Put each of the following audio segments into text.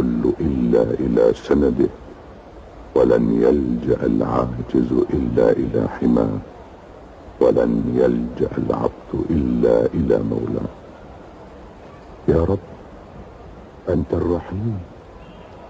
الكل إلا إلى سنده ولن يلجأ العاجز إلا إلى حماه ولن يلجأ العبد إلا إلى مولاه. يا رب أنت الرحيم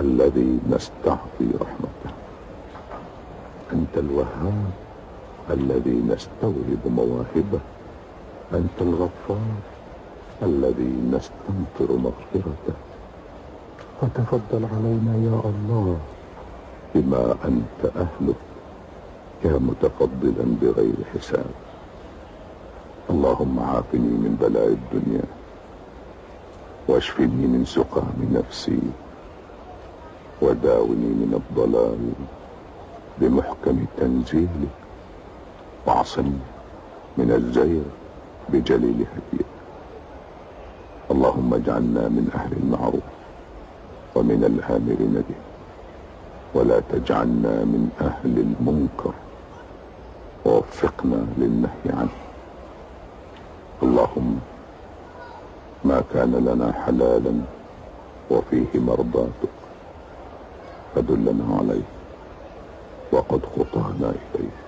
الذي نستعطي رحمته. أنت الوهاب الذي نستوهب مواهبه. أنت الغفار الذي نستمطر مغفرته. فتفضل علينا يا الله. بما أنت أهله يا متفضلا بغير حساب. اللهم عافني من بلاء الدنيا واشفني من سقام نفسي وداوني من الضلال بمحكم تنزيلك واعصمني من الزير بجليل هديك. اللهم اجعلنا من أهل المعروف. ومن الامرين به. ولا تجعلنا من أهل المنكر. ووفقنا للنهي عنه. اللهم ما كان لنا حلالا وفيه مرضاتك فدلنا عليه. وقد خطانا إليه.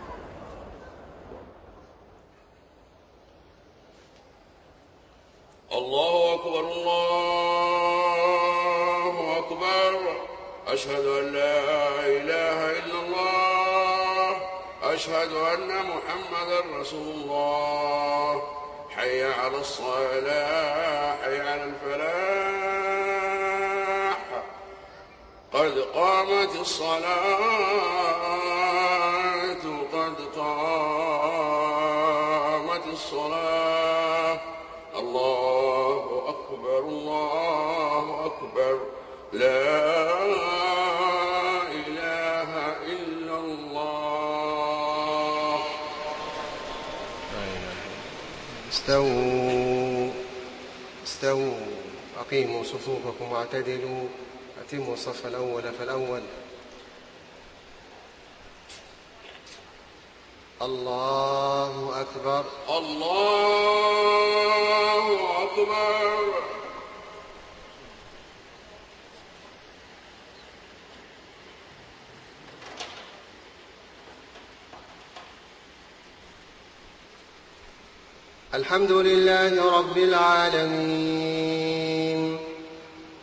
حي على الفلاح. قد قامت الصلاة قد قامت الصلاة. الله أكبر الله أكبر. لا صفوفكم واعتدلوا أتموا الصف الأول فالأول. الله أكبر. الله أكبر. الحمد لله رب العالمين.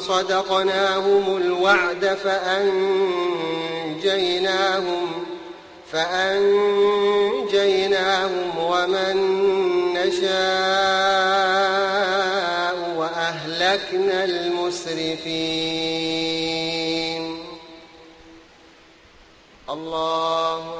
صدقناهم الوعد فأنجيناهم فأنجيناهم ومن نشاء وأهلكنا المسرفين. الله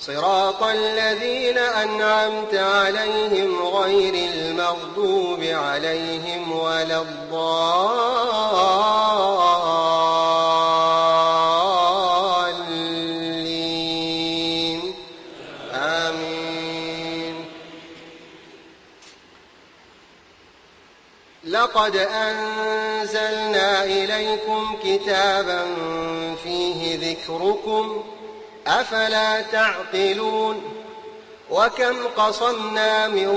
صراط الذين أنعمت عليهم غير المغضوب عليهم ولا الضالين. آمين. لقد أنزلنا إليكم كتابا فيه ذكركم أفلا تعقلون وكم قصمنا من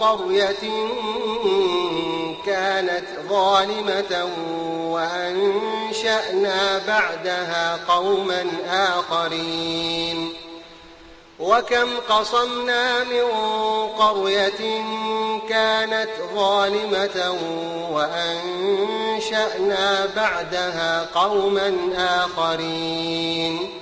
قرية كانت ظالمة وأنشأنا بعدها قوما آخرين وكم قصمنا من قرية كانت ظالمة وأنشأنا بعدها قوما آخرين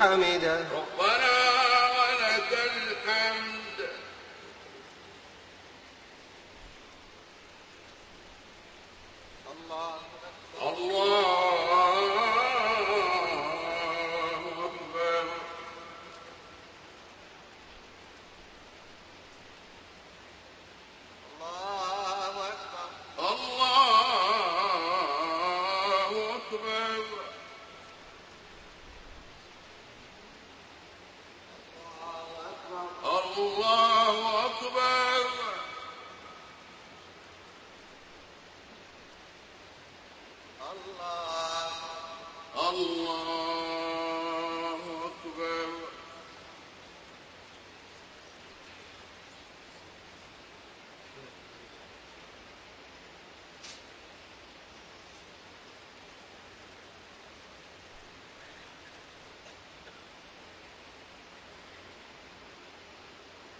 حمده ربنا ولك الحمد الله الله أكبر الله أكبر الله أكبر الله أكبر الله الله أكبر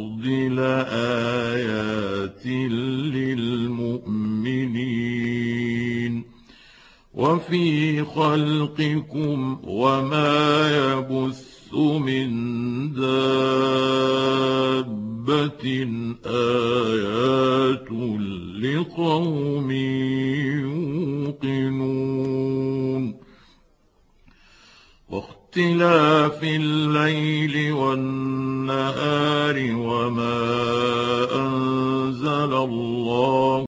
والأرض لآيات للمؤمنين. وفي خلقكم وما يبث من دابة آيات لقوم يوقنون. واختلاف الليل والنهار وما أنزل الله